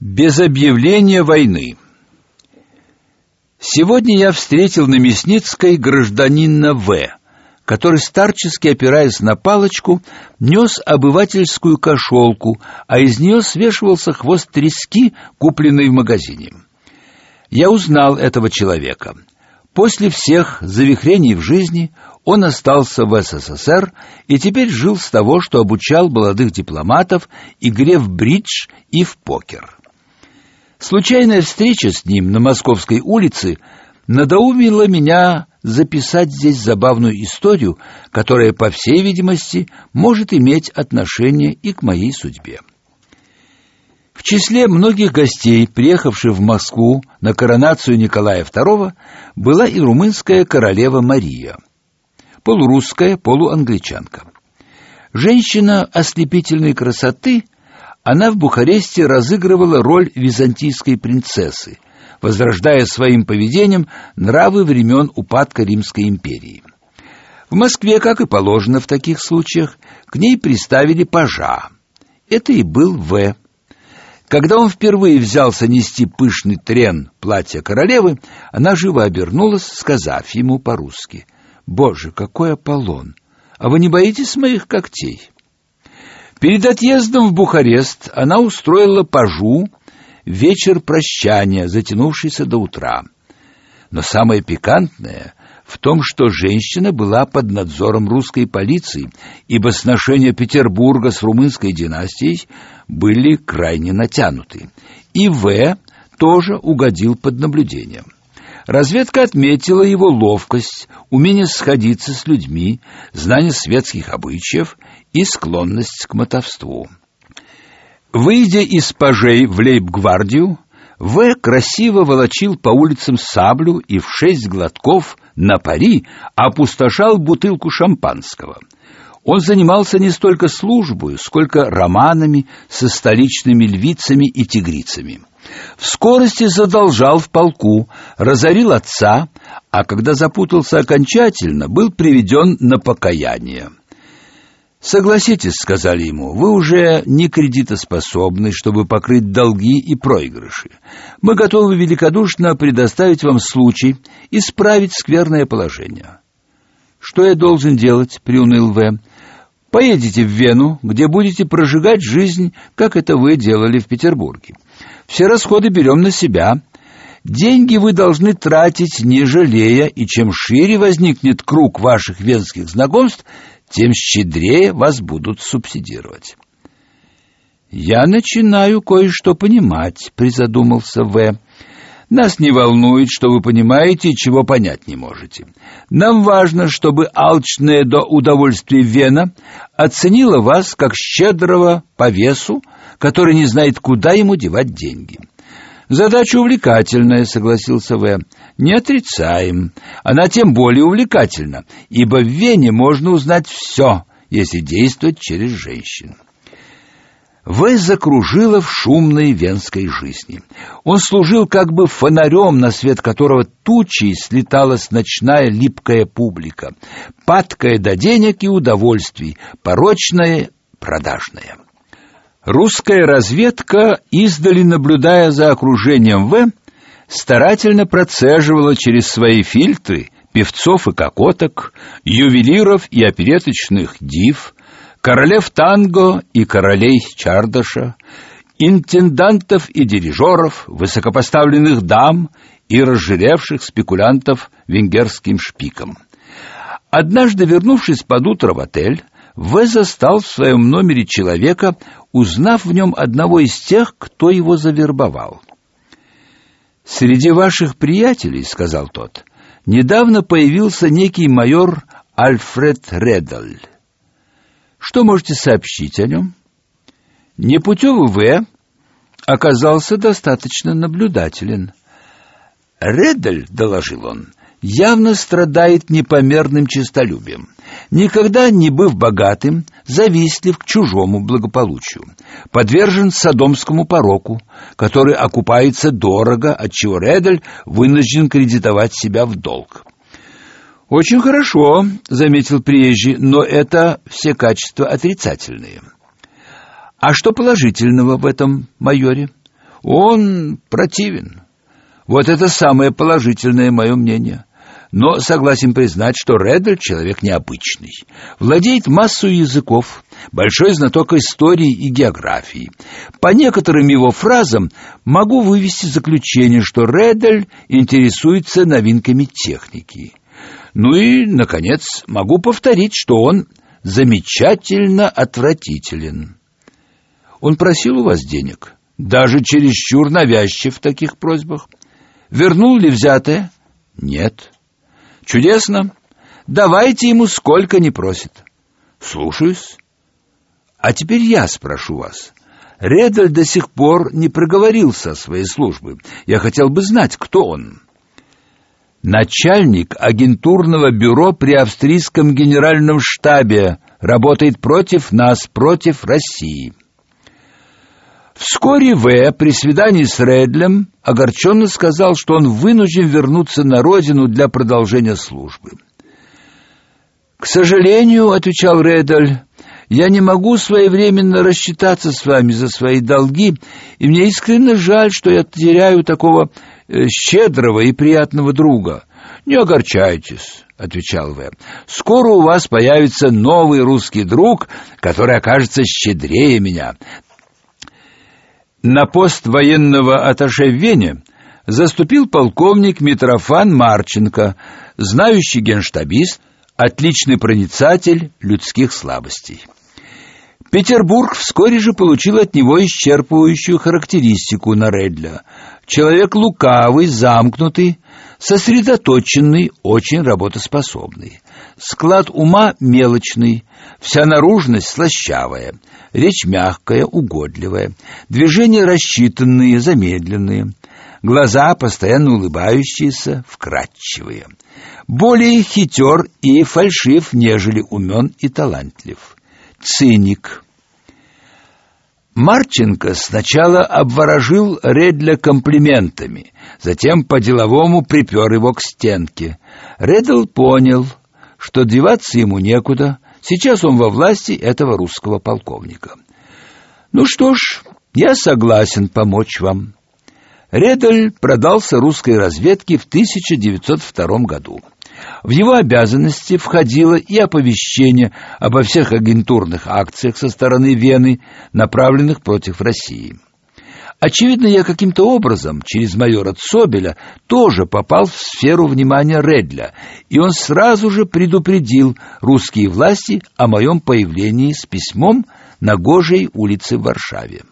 Без объявления войны. Сегодня я встретил на Мясницкой гражданина В, который старчески опираясь на палочку, нес обывательскую кошелку, а из нее свешивался хвост трески, купленный в магазине. Я узнал этого человека. После всех завихрений в жизни он остался в СССР и теперь жил с того, что обучал молодых дипломатов игре в бридж и в покер. Случайная встреча с ним на Московской улице надоумила меня записать здесь забавную историю, которая, по всей видимости, может иметь отношение и к моей судьбе. В числе многих гостей, приехавших в Москву на коронацию Николая II, была и румынская королева Мария, полурусская, полуангличанка. Женщина ослепительной красоты – она в Бухаресте разыгрывала роль византийской принцессы, возрождая своим поведением нравы времен упадка Римской империи. В Москве, как и положено в таких случаях, к ней приставили пажа. Это и был В. Когда он впервые взялся нести пышный трен платья королевы, она живо обернулась, сказав ему по-русски: "Боже, какой Аполлон! А вы не боитесь моих когтей?" Перед отъездом в Бухарест она устроила пажу вечер прощания, затянувшийся до утра. Но самое пикантное в том, что женщина была под надзором русской полиции, ибо сношения Петербурга с румынской династией были крайне натянуты. И В тоже угодил под наблюдением. Разведка отметила его ловкость, умение сходиться с людьми, знание светских обычаев и склонность к мотовству. Выйдя из пажей в лейб-гвардию, В. красиво волочил по улицам саблю и в шесть глотков на пари опустошал бутылку шампанского. Он занимался не столько службой, сколько романами со столичными львицами и тигрицами. В скорости задолжал в полку, разорил отца, а когда запутался окончательно, был приведен на покаяние. Согласитесь, сказали ему, вы уже не кредитоспособны, чтобы покрыть долги и проигрыши. Мы готовы великодушно предоставить вам случай исправить скверное положение. Что я должен делать? приуныл В. Поедете в Вену, где будете прожигать жизнь, как это вы делали в Петербурге. Все расходы берем на себя. Деньги вы должны тратить не жалея, и чем шире возникнет круг ваших венских знакомств, тем щедрее вас будут субсидировать. Я начинаю кое-что понимать, призадумался В. Нас не волнует, что вы понимаете чего понять не можете. Нам важно, чтобы алчная до удовольствия Вена оценила вас как щедрого по весу, который не знает, куда ему девать деньги. Задача увлекательная, согласился В. Не отрицаем. Она тем более увлекательна, ибо в Вене можно узнать все, если действовать через женщин. В закружила в шумной венской жизни. Он служил как бы фонарем, на свет которого тучей слеталась ночная липкая публика, падкая до денег и удовольствий, порочная, продажная. Русская разведка, издали наблюдая за окружением В, старательно процеживала через свои фильтры певцов и кокоток, ювелиров и опереточных див, королев танго и королей чардаша, интендантов и дирижеров, высокопоставленных дам и разжиревших спекулянтов венгерским шпиком. Однажды, вернувшись под утро в отель, В застал в своем номере человека, узнав в нем одного из тех, кто его завербовал. «Среди ваших приятелей, — сказал тот, — недавно появился некий майор Альфред Редаль. Что можете сообщить о нем?» Непутевый В. оказался достаточно наблюдателен. «Редаль, — доложил он, — явно страдает непомерным честолюбием никогда не быв богатым, завистлив к чужому благополучию, подвержен садомскому пороку, который окупается дорого, отчего Редель вынужден кредитовать себя в долг. Очень хорошо, заметил приезжий, но это все качества отрицательные. А что положительного в этом майоре? Он противен. Вот это самое положительное мое мнение. Но согласен признать, что Реддер человек необычный. Владеет массой языков, большой знаток истории и географии. По некоторым его фразам могу вывести заключение, что Реддель интересуется новинками техники. Ну и, наконец, могу повторить, что он замечательно отвратителен. Он просил у вас денег, даже чересчур навязчив в таких просьбах. Вернул ли взятое? Нет. Чудесно. Давайте ему сколько не просит. Слушаюсь. А теперь я спрошу вас. Редаль до сих пор не проговорился о своей службе. Я хотел бы знать, кто он. Начальник агентурного бюро при австрийском генеральном штабе работает против нас, против России. Вскоре В. при свидании с Редлем огорченно сказал, что он вынужден вернуться на родину для продолжения службы. «К сожалению, — отвечал Редль, — я не могу своевременно рассчитаться с вами за свои долги, и мне искренне жаль, что я теряю такого э, щедрого и приятного друга. Не огорчайтесь, — отвечал В. Скоро у вас появится новый русский друг, который окажется щедрее меня. На пост военного атташе в Вене заступил полковник Митрофан Марченко, знающий генштабист, отличный проницатель людских слабостей. Петербург вскоре же получил от него исчерпывающую характеристику Наредля. Человек лукавый, замкнутый, сосредоточенный, очень работоспособный. Склад ума мелочный, вся наружность слащавая, речь мягкая, угодливая, движения рассчитанные, замедленные, глаза постоянно улыбающиеся, вкрадчивые. Более хитер и фальшив, нежели умен и талантлив. Циник. Марченко сначала обворожил Редля комплиментами, затем по-деловому припер его к стенке. Редл понял, что деваться ему некуда, сейчас он во власти этого русского полковника. Ну что ж, я согласен помочь вам. Редль продался русской разведке в 1902 году. В его обязанности входило и оповещение обо всех агентурных акциях со стороны Вены, направленных против России. Очевидно, я каким-то образом через майора Цобеля тоже попал в сферу внимания Редля, и он сразу же предупредил русские власти о моем появлении с письмом на Гожей улице в Варшаве.